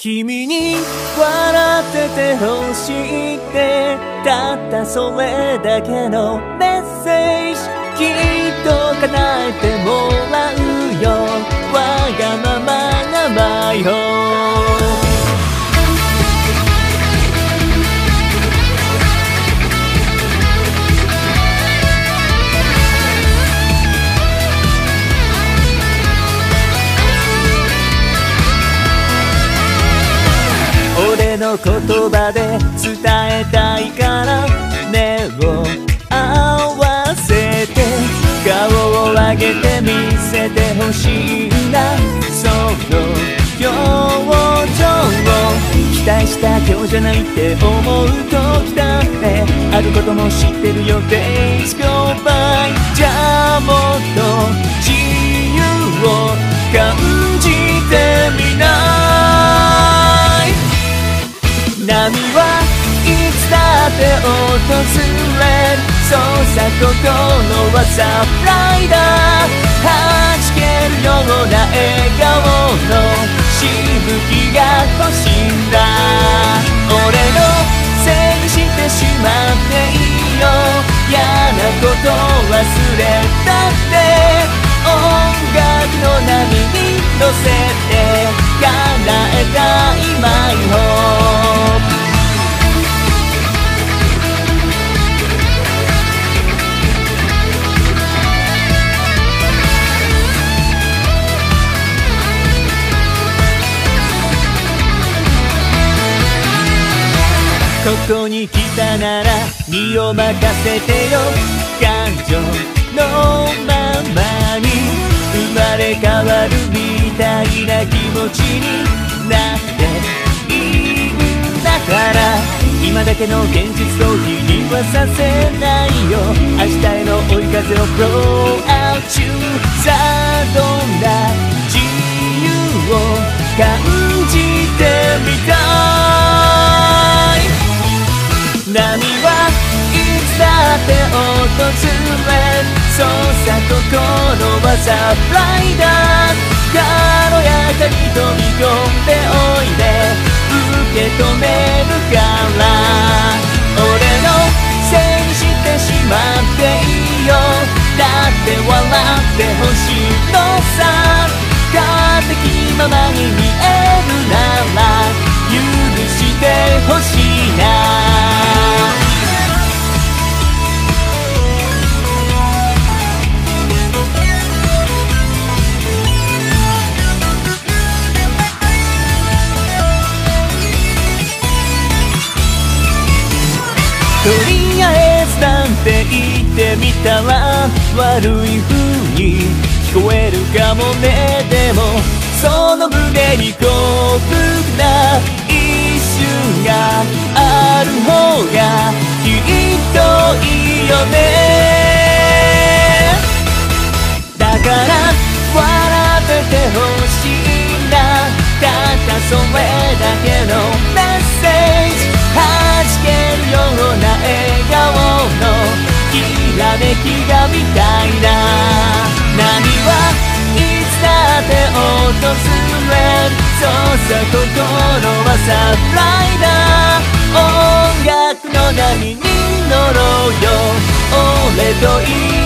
君に笑っててほしいってたったそれだけのメッセージ。きっと叶えてもらう。の言葉で伝えたいから目を合わせて顔を上げて見せてほしいんだその表情を期待した今日じゃないって思う時だってあることも知ってるよ。Days go れるそうさ心はサプライダー。弾けるような笑顔のしぶきが欲しいんだ。俺のせいにしてしまっていいよ嫌なこと忘れたって。音楽の波に乗せてここに来たなら身を任せてよ。感情のままに生まれ変わるみたいな気持ちになっていいんだから今だけの現実逃避にはさせないよ。明日への追い風を blow out you さあどんはいつだって訪れるそうさ心はサプライダー軽やかに飛び込んでおいで受け止めるから俺のせいにしてしまっていいよだって笑ってほしいのさ勝手気ままに見えとりあえずなんて言ってみたら悪い風に聞こえるかもね。でもその胸に幸福な一瞬がある方がきっといいよね。だから笑っててほしいんだ。たったそれだけのきらめきがみたいな。波はいつだって訪れるそうさ心はサプライダー。音楽の波に乗ろうよ。俺と一緒